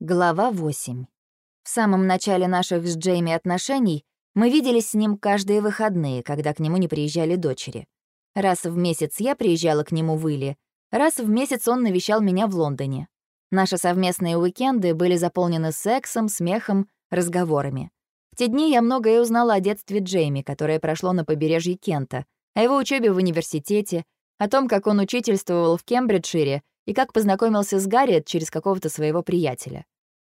Глава 8. В самом начале наших с Джейми отношений мы виделись с ним каждые выходные, когда к нему не приезжали дочери. Раз в месяц я приезжала к нему в Иле, раз в месяц он навещал меня в Лондоне. Наши совместные уикенды были заполнены сексом, смехом, разговорами. В те дни я многое узнала о детстве Джейми, которое прошло на побережье Кента, о его учебе в университете, о том, как он учительствовал в Кембриджшире и как познакомился с Гарриет через какого-то своего приятеля.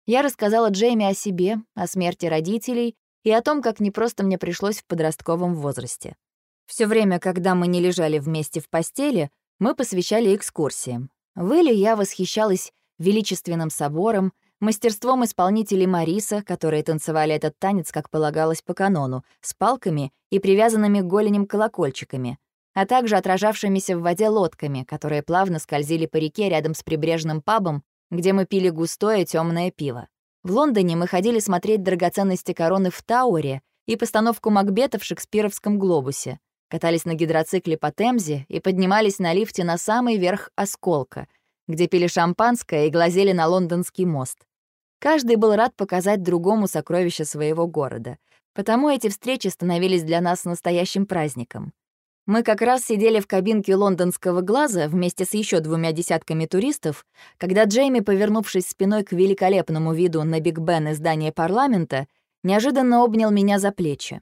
Я рассказала Джейми о себе, о смерти родителей и о том, как непросто мне пришлось в подростковом возрасте. Все время, когда мы не лежали вместе в постели, мы посвящали экскурсиям. В Иле я восхищалась величественным собором, мастерством исполнителей Мариса, которые танцевали этот танец, как полагалось по канону, с палками и привязанными к голеням колокольчиками — а также отражавшимися в воде лодками, которые плавно скользили по реке рядом с прибрежным пабом, где мы пили густое темное пиво. В Лондоне мы ходили смотреть драгоценности короны в Тауэре и постановку Макбета в шекспировском глобусе, катались на гидроцикле по Темзе и поднимались на лифте на самый верх осколка, где пили шампанское и глазели на лондонский мост. Каждый был рад показать другому сокровище своего города, потому эти встречи становились для нас настоящим праздником. Мы как раз сидели в кабинке лондонского глаза вместе с еще двумя десятками туристов, когда Джейми, повернувшись спиной к великолепному виду на Биг Бен и здание парламента, неожиданно обнял меня за плечи.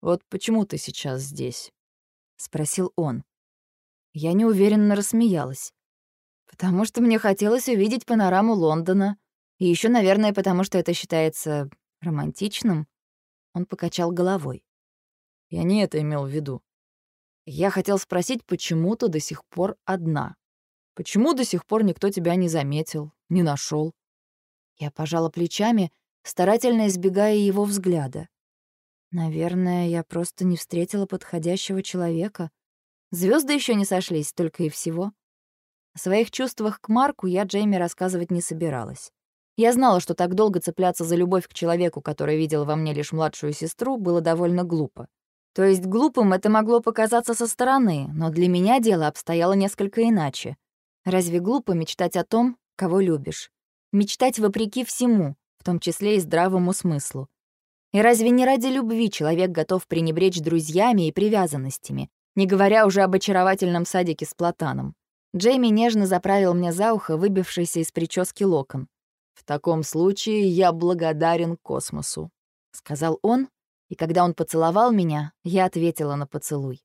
«Вот почему ты сейчас здесь?» — спросил он. Я неуверенно рассмеялась. «Потому что мне хотелось увидеть панораму Лондона. И еще, наверное, потому что это считается романтичным». Он покачал головой. Я не это имел в виду. Я хотел спросить, почему ты до сих пор одна? Почему до сих пор никто тебя не заметил, не нашел? Я пожала плечами, старательно избегая его взгляда. Наверное, я просто не встретила подходящего человека. Звезды еще не сошлись, только и всего. О своих чувствах к Марку я Джейми рассказывать не собиралась. Я знала, что так долго цепляться за любовь к человеку, который видел во мне лишь младшую сестру, было довольно глупо. То есть глупым это могло показаться со стороны, но для меня дело обстояло несколько иначе. Разве глупо мечтать о том, кого любишь? Мечтать вопреки всему, в том числе и здравому смыслу. И разве не ради любви человек готов пренебречь друзьями и привязанностями, не говоря уже об очаровательном садике с платаном? Джейми нежно заправил мне за ухо выбившийся из прически локон. «В таком случае я благодарен космосу», — сказал он, и когда он поцеловал меня, я ответила на поцелуй.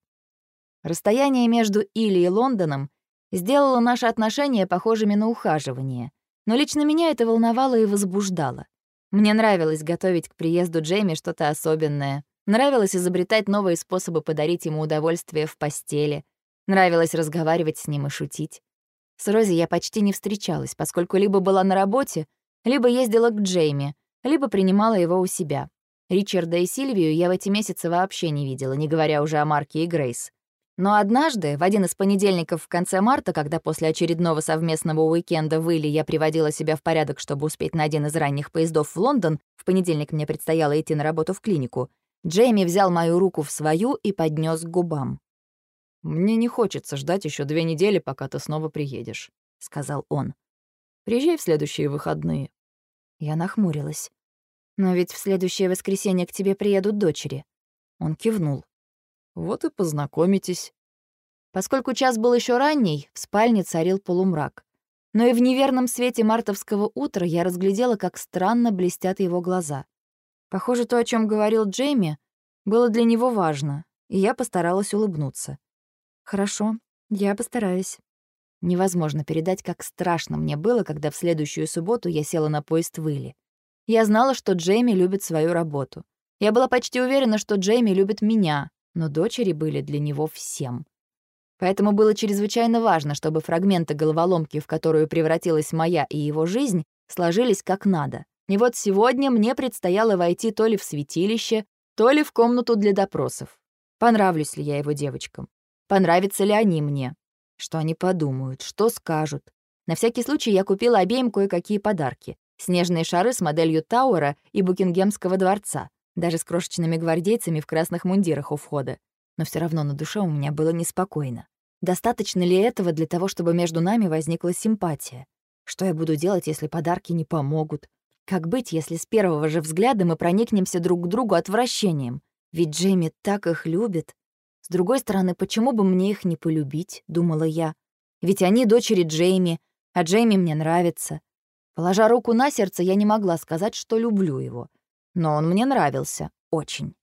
Расстояние между Илли и Лондоном сделало наши отношения похожими на ухаживание, но лично меня это волновало и возбуждало. Мне нравилось готовить к приезду Джейми что-то особенное, нравилось изобретать новые способы подарить ему удовольствие в постели, нравилось разговаривать с ним и шутить. С Рози я почти не встречалась, поскольку либо была на работе, либо ездила к Джейми, либо принимала его у себя. Ричарда и Сильвию я в эти месяцы вообще не видела, не говоря уже о Марке и Грейс. Но однажды, в один из понедельников в конце марта, когда после очередного совместного уикенда в Илли я приводила себя в порядок, чтобы успеть на один из ранних поездов в Лондон, в понедельник мне предстояло идти на работу в клинику, Джейми взял мою руку в свою и поднес к губам. «Мне не хочется ждать еще две недели, пока ты снова приедешь», — сказал он. «Приезжай в следующие выходные». Я нахмурилась. Но ведь в следующее воскресенье к тебе приедут дочери. Он кивнул. Вот и познакомитесь. Поскольку час был еще ранний, в спальне царил полумрак. Но и в неверном свете мартовского утра я разглядела, как странно блестят его глаза. Похоже, то, о чем говорил Джейми, было для него важно, и я постаралась улыбнуться. «Хорошо, я постараюсь». Невозможно передать, как страшно мне было, когда в следующую субботу я села на поезд в Илли. Я знала, что Джейми любит свою работу. Я была почти уверена, что Джейми любит меня, но дочери были для него всем. Поэтому было чрезвычайно важно, чтобы фрагменты головоломки, в которую превратилась моя и его жизнь, сложились как надо. И вот сегодня мне предстояло войти то ли в святилище, то ли в комнату для допросов. Понравлюсь ли я его девочкам? Понравятся ли они мне? Что они подумают? Что скажут? На всякий случай я купила обеим кое-какие подарки. Снежные шары с моделью Тауэра и Букингемского дворца, даже с крошечными гвардейцами в красных мундирах у входа. Но все равно на душе у меня было неспокойно. Достаточно ли этого для того, чтобы между нами возникла симпатия? Что я буду делать, если подарки не помогут? Как быть, если с первого же взгляда мы проникнемся друг к другу отвращением? Ведь Джейми так их любит. С другой стороны, почему бы мне их не полюбить, думала я. Ведь они дочери Джейми, а Джейми мне нравится. Положа руку на сердце, я не могла сказать, что люблю его. Но он мне нравился. Очень.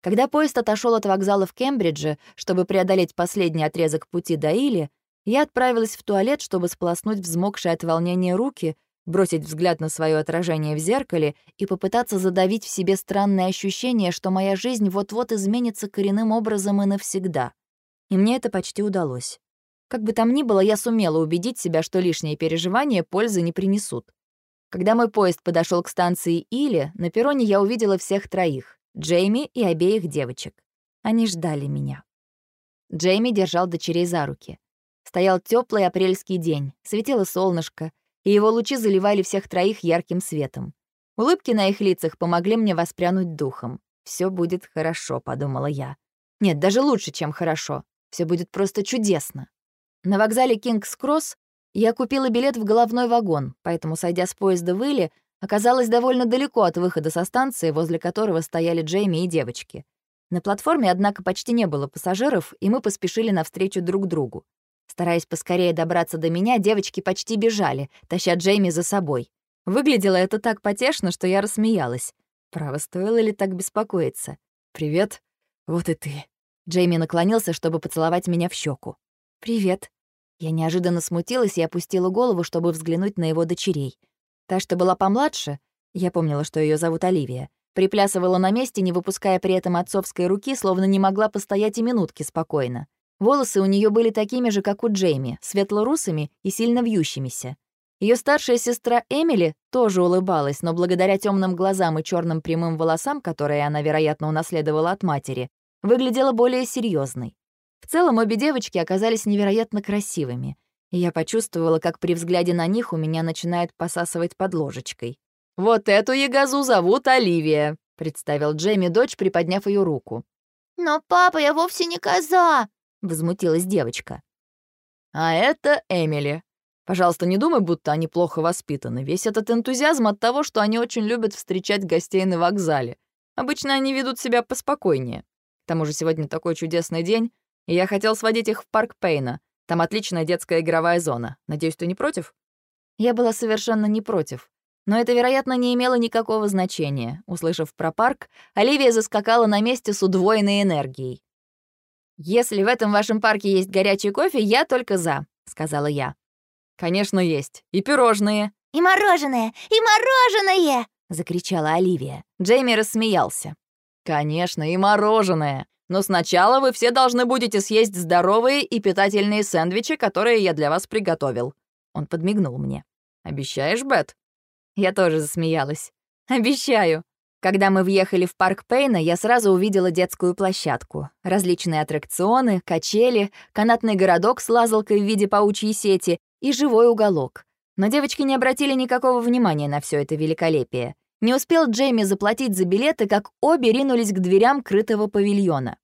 Когда поезд отошел от вокзала в Кембридже, чтобы преодолеть последний отрезок пути до Или, я отправилась в туалет, чтобы сполоснуть взмокшие от волнения руки, бросить взгляд на свое отражение в зеркале и попытаться задавить в себе странное ощущение, что моя жизнь вот-вот изменится коренным образом и навсегда. И мне это почти удалось. Как бы там ни было, я сумела убедить себя, что лишние переживания пользы не принесут. Когда мой поезд подошел к станции Или, на перроне я увидела всех троих — Джейми и обеих девочек. Они ждали меня. Джейми держал дочерей за руки. Стоял теплый апрельский день, светило солнышко, и его лучи заливали всех троих ярким светом. Улыбки на их лицах помогли мне воспрянуть духом. Все будет хорошо», — подумала я. «Нет, даже лучше, чем хорошо. Все будет просто чудесно». На вокзале Кингс-Кросс я купила билет в головной вагон, поэтому, сойдя с поезда в Илли, оказалась довольно далеко от выхода со станции, возле которого стояли Джейми и девочки. На платформе, однако, почти не было пассажиров, и мы поспешили навстречу друг другу. Стараясь поскорее добраться до меня, девочки почти бежали, таща Джейми за собой. Выглядело это так потешно, что я рассмеялась. Право, стоило ли так беспокоиться? «Привет. Вот и ты». Джейми наклонился, чтобы поцеловать меня в щеку. «Привет». Я неожиданно смутилась и опустила голову, чтобы взглянуть на его дочерей. Та, что была помладше, я помнила, что ее зовут Оливия, приплясывала на месте, не выпуская при этом отцовской руки, словно не могла постоять и минутки спокойно. Волосы у нее были такими же, как у Джейми, светло-русыми и сильно вьющимися. Ее старшая сестра Эмили тоже улыбалась, но благодаря темным глазам и черным прямым волосам, которые она, вероятно, унаследовала от матери, выглядела более серьезной. В целом, обе девочки оказались невероятно красивыми, и я почувствовала, как при взгляде на них у меня начинает посасывать под ложечкой. «Вот эту ягозу зовут Оливия», — представил Джейми дочь, приподняв ее руку. «Но, папа, я вовсе не коза!» — возмутилась девочка. «А это Эмили. Пожалуйста, не думай, будто они плохо воспитаны. Весь этот энтузиазм от того, что они очень любят встречать гостей на вокзале. Обычно они ведут себя поспокойнее. К тому же сегодня такой чудесный день, я хотел сводить их в парк Пейна. Там отличная детская игровая зона. Надеюсь, ты не против?» Я была совершенно не против. Но это, вероятно, не имело никакого значения. Услышав про парк, Оливия заскакала на месте с удвоенной энергией. «Если в этом вашем парке есть горячий кофе, я только за», — сказала я. «Конечно, есть. И пирожные». «И мороженое! И мороженое!» — закричала Оливия. Джейми рассмеялся. «Конечно, и мороженое. Но сначала вы все должны будете съесть здоровые и питательные сэндвичи, которые я для вас приготовил». Он подмигнул мне. «Обещаешь, Бет?» Я тоже засмеялась. «Обещаю». Когда мы въехали в парк Пейна, я сразу увидела детскую площадку. Различные аттракционы, качели, канатный городок с лазалкой в виде паучьей сети и живой уголок. Но девочки не обратили никакого внимания на все это великолепие. Не успел Джейми заплатить за билеты, как обе ринулись к дверям крытого павильона.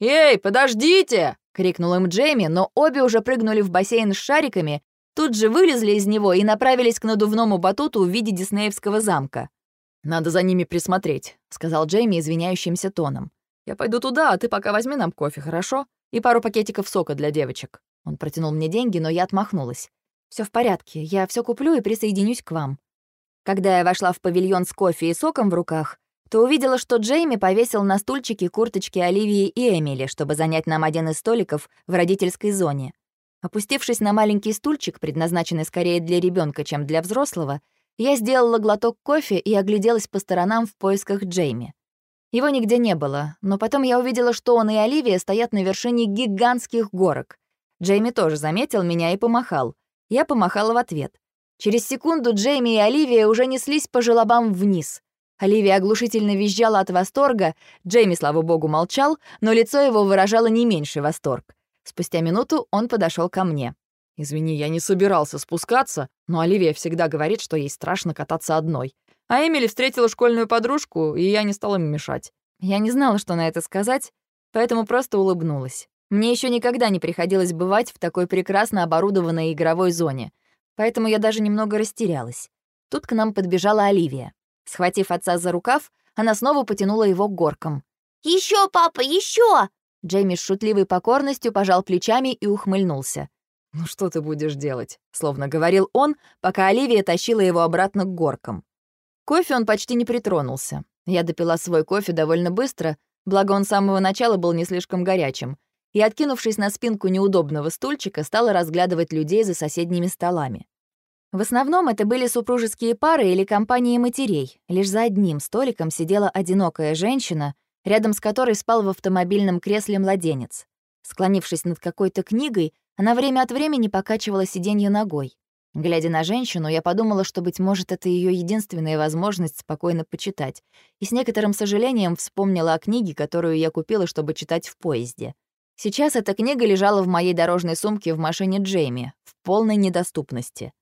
«Эй, подождите!» — крикнул им Джейми, но обе уже прыгнули в бассейн с шариками, тут же вылезли из него и направились к надувному батуту в виде диснеевского замка. «Надо за ними присмотреть», — сказал Джейми извиняющимся тоном. «Я пойду туда, а ты пока возьми нам кофе, хорошо? И пару пакетиков сока для девочек». Он протянул мне деньги, но я отмахнулась. Все в порядке, я все куплю и присоединюсь к вам». Когда я вошла в павильон с кофе и соком в руках, то увидела, что Джейми повесил на стульчике курточки Оливии и Эмили, чтобы занять нам один из столиков в родительской зоне. Опустившись на маленький стульчик, предназначенный скорее для ребенка, чем для взрослого, я сделала глоток кофе и огляделась по сторонам в поисках Джейми. Его нигде не было, но потом я увидела, что он и Оливия стоят на вершине гигантских горок. Джейми тоже заметил меня и помахал. Я помахала в ответ. Через секунду Джейми и Оливия уже неслись по желобам вниз. Оливия оглушительно визжала от восторга, Джейми, слава богу, молчал, но лицо его выражало не меньший восторг. Спустя минуту он подошел ко мне. Извини, я не собирался спускаться, но Оливия всегда говорит, что ей страшно кататься одной. А Эмили встретила школьную подружку, и я не стала им мешать. Я не знала, что на это сказать, поэтому просто улыбнулась. Мне еще никогда не приходилось бывать в такой прекрасно оборудованной игровой зоне. поэтому я даже немного растерялась. Тут к нам подбежала Оливия. Схватив отца за рукав, она снова потянула его к горкам. Еще, папа, еще! Джейми с шутливой покорностью пожал плечами и ухмыльнулся. «Ну что ты будешь делать?» — словно говорил он, пока Оливия тащила его обратно к горкам. Кофе он почти не притронулся. Я допила свой кофе довольно быстро, благо он с самого начала был не слишком горячим, и, откинувшись на спинку неудобного стульчика, стала разглядывать людей за соседними столами. В основном это были супружеские пары или компании матерей. Лишь за одним столиком сидела одинокая женщина, рядом с которой спал в автомобильном кресле младенец. Склонившись над какой-то книгой, она время от времени покачивала сиденье ногой. Глядя на женщину, я подумала, что, быть может, это ее единственная возможность спокойно почитать, и с некоторым сожалением вспомнила о книге, которую я купила, чтобы читать в поезде. Сейчас эта книга лежала в моей дорожной сумке в машине Джейми, в полной недоступности.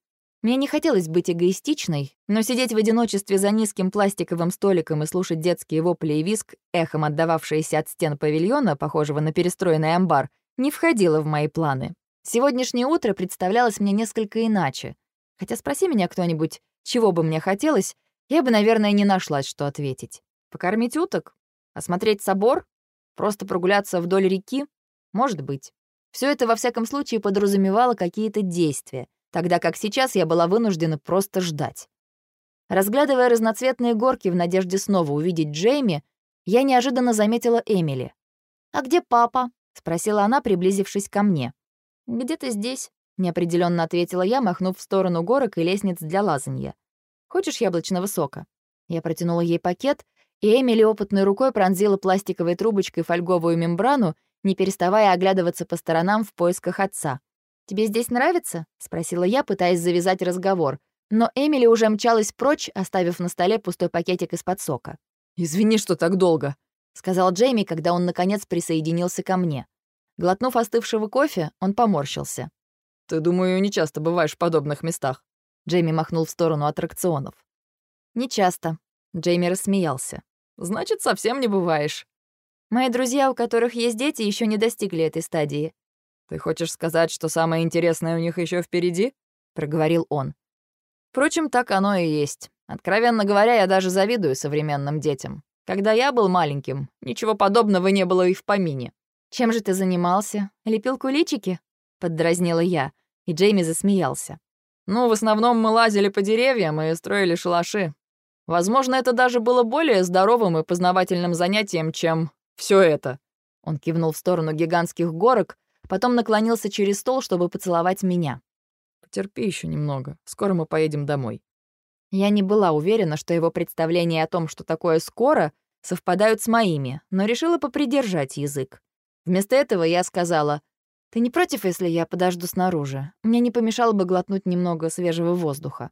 Мне не хотелось быть эгоистичной, но сидеть в одиночестве за низким пластиковым столиком и слушать детские вопли и виск, эхом отдававшиеся от стен павильона, похожего на перестроенный амбар, не входило в мои планы. Сегодняшнее утро представлялось мне несколько иначе. Хотя спроси меня кто-нибудь, чего бы мне хотелось, я бы, наверное, не нашлась, что ответить. Покормить уток? Осмотреть собор? Просто прогуляться вдоль реки? Может быть. Все это, во всяком случае, подразумевало какие-то действия, тогда как сейчас я была вынуждена просто ждать. Разглядывая разноцветные горки в надежде снова увидеть Джейми, я неожиданно заметила Эмили. «А где папа?» — спросила она, приблизившись ко мне. «Где-то здесь», — неопределенно ответила я, махнув в сторону горок и лестниц для лазанья. «Хочешь яблочного сока?» Я протянула ей пакет, и Эмили опытной рукой пронзила пластиковой трубочкой фольговую мембрану, не переставая оглядываться по сторонам в поисках отца. «Тебе здесь нравится?» — спросила я, пытаясь завязать разговор. Но Эмили уже мчалась прочь, оставив на столе пустой пакетик из-под сока. «Извини, что так долго», — сказал Джейми, когда он, наконец, присоединился ко мне. Глотнув остывшего кофе, он поморщился. «Ты, думаю, не часто бываешь в подобных местах?» Джейми махнул в сторону аттракционов. «Не часто», — Джейми рассмеялся. «Значит, совсем не бываешь». «Мои друзья, у которых есть дети, еще не достигли этой стадии. «Ты хочешь сказать, что самое интересное у них еще впереди?» — проговорил он. Впрочем, так оно и есть. Откровенно говоря, я даже завидую современным детям. Когда я был маленьким, ничего подобного не было и в помине. «Чем же ты занимался? Лепил куличики?» — поддразнила я, и Джейми засмеялся. «Ну, в основном мы лазили по деревьям и строили шалаши. Возможно, это даже было более здоровым и познавательным занятием, чем все это». Он кивнул в сторону гигантских горок, Потом наклонился через стол, чтобы поцеловать меня. «Потерпи еще немного. Скоро мы поедем домой». Я не была уверена, что его представления о том, что такое «скоро», совпадают с моими, но решила попридержать язык. Вместо этого я сказала, «Ты не против, если я подожду снаружи? Мне не помешало бы глотнуть немного свежего воздуха».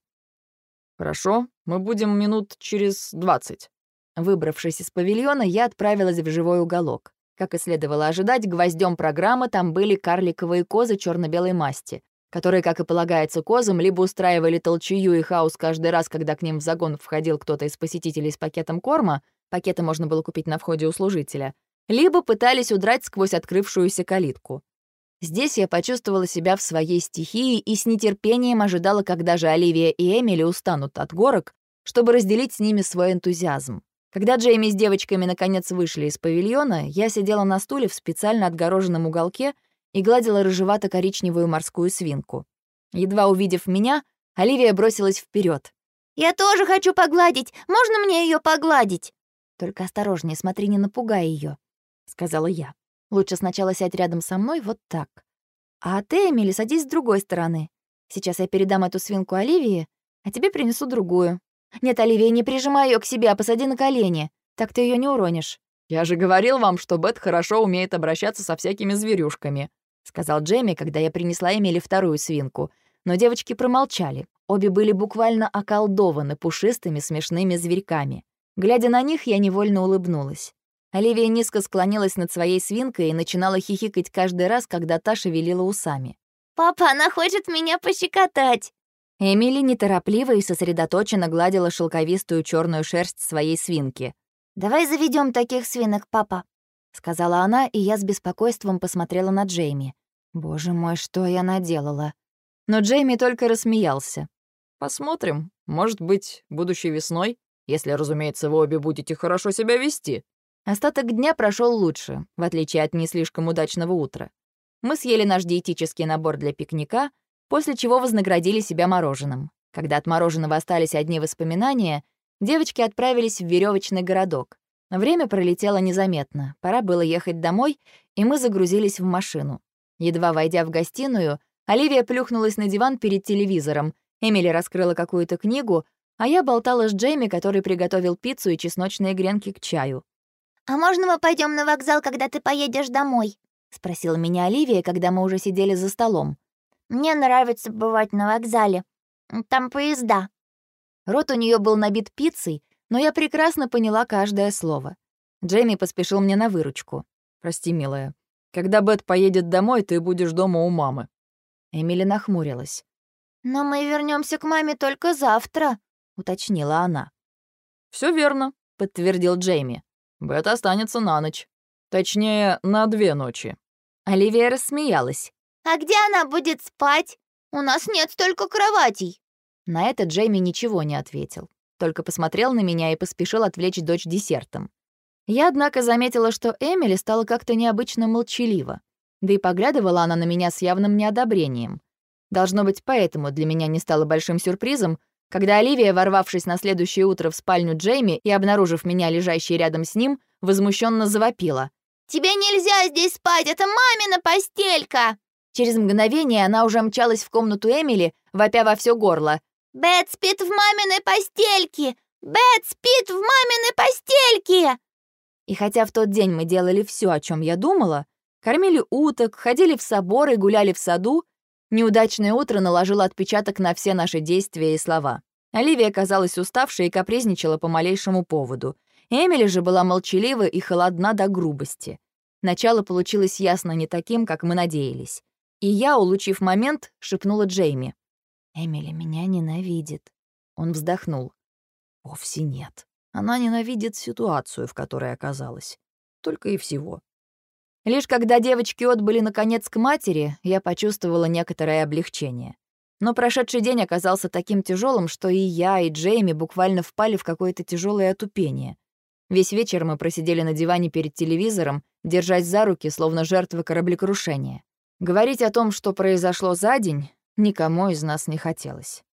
«Хорошо, мы будем минут через двадцать». Выбравшись из павильона, я отправилась в живой уголок. Как и следовало ожидать, гвоздем программы там были карликовые козы черно белой масти, которые, как и полагается козам, либо устраивали толчую и хаос каждый раз, когда к ним в загон входил кто-то из посетителей с пакетом корма, пакеты можно было купить на входе у служителя, либо пытались удрать сквозь открывшуюся калитку. Здесь я почувствовала себя в своей стихии и с нетерпением ожидала, когда же Оливия и Эмили устанут от горок, чтобы разделить с ними свой энтузиазм. Когда Джейми с девочками наконец вышли из павильона, я сидела на стуле в специально отгороженном уголке и гладила рыжевато-коричневую морскую свинку. Едва увидев меня, Оливия бросилась вперед. «Я тоже хочу погладить. Можно мне ее погладить?» «Только осторожнее, смотри, не напугай ее, сказала я. «Лучше сначала сядь рядом со мной вот так. А ты, Эмили, садись с другой стороны. Сейчас я передам эту свинку Оливии, а тебе принесу другую. «Нет, Оливия, не прижимай ее к себе, а посади на колени. Так ты ее не уронишь». «Я же говорил вам, что Бет хорошо умеет обращаться со всякими зверюшками», сказал Джейми, когда я принесла Эмили вторую свинку. Но девочки промолчали. Обе были буквально околдованы пушистыми смешными зверьками. Глядя на них, я невольно улыбнулась. Оливия низко склонилась над своей свинкой и начинала хихикать каждый раз, когда та шевелила усами. «Папа, она хочет меня пощекотать!» Эмили неторопливо и сосредоточенно гладила шелковистую черную шерсть своей свинки. «Давай заведем таких свинок, папа», — сказала она, и я с беспокойством посмотрела на Джейми. «Боже мой, что я наделала?» Но Джейми только рассмеялся. «Посмотрим. Может быть, будущей весной, если, разумеется, вы обе будете хорошо себя вести». Остаток дня прошел лучше, в отличие от не слишком удачного утра. Мы съели наш диетический набор для пикника, после чего вознаградили себя мороженым. Когда от мороженого остались одни воспоминания, девочки отправились в веревочный городок. Время пролетело незаметно, пора было ехать домой, и мы загрузились в машину. Едва войдя в гостиную, Оливия плюхнулась на диван перед телевизором, Эмили раскрыла какую-то книгу, а я болтала с Джейми, который приготовил пиццу и чесночные гренки к чаю. «А можно мы пойдем на вокзал, когда ты поедешь домой?» — спросила меня Оливия, когда мы уже сидели за столом. «Мне нравится бывать на вокзале. Там поезда». Рот у нее был набит пиццей, но я прекрасно поняла каждое слово. Джейми поспешил мне на выручку. «Прости, милая. Когда Бет поедет домой, ты будешь дома у мамы». Эмили нахмурилась. «Но мы вернемся к маме только завтра», — уточнила она. Все верно», — подтвердил Джейми. «Бет останется на ночь. Точнее, на две ночи». Оливия рассмеялась. «А где она будет спать? У нас нет столько кроватей». На это Джейми ничего не ответил, только посмотрел на меня и поспешил отвлечь дочь десертом. Я, однако, заметила, что Эмили стала как-то необычно молчалива, да и поглядывала она на меня с явным неодобрением. Должно быть, поэтому для меня не стало большим сюрпризом, когда Оливия, ворвавшись на следующее утро в спальню Джейми и обнаружив меня лежащей рядом с ним, возмущенно завопила. «Тебе нельзя здесь спать, это мамина постелька!» Через мгновение она уже мчалась в комнату Эмили, вопя во все горло. «Бет спит в маминой постельке! Бет спит в маминой постельке!» И хотя в тот день мы делали все, о чем я думала, кормили уток, ходили в собор и гуляли в саду, неудачное утро наложило отпечаток на все наши действия и слова. Оливия казалась уставшей и капризничала по малейшему поводу. Эмили же была молчалива и холодна до грубости. Начало получилось ясно не таким, как мы надеялись. И я, улучив момент, шепнула Джейми. «Эмили меня ненавидит». Он вздохнул. «Вовсе нет. Она ненавидит ситуацию, в которой оказалась. Только и всего». Лишь когда девочки отбыли наконец к матери, я почувствовала некоторое облегчение. Но прошедший день оказался таким тяжелым, что и я, и Джейми буквально впали в какое-то тяжелое отупение. Весь вечер мы просидели на диване перед телевизором, держась за руки, словно жертвы кораблекрушения. Говорить о том, что произошло за день, никому из нас не хотелось.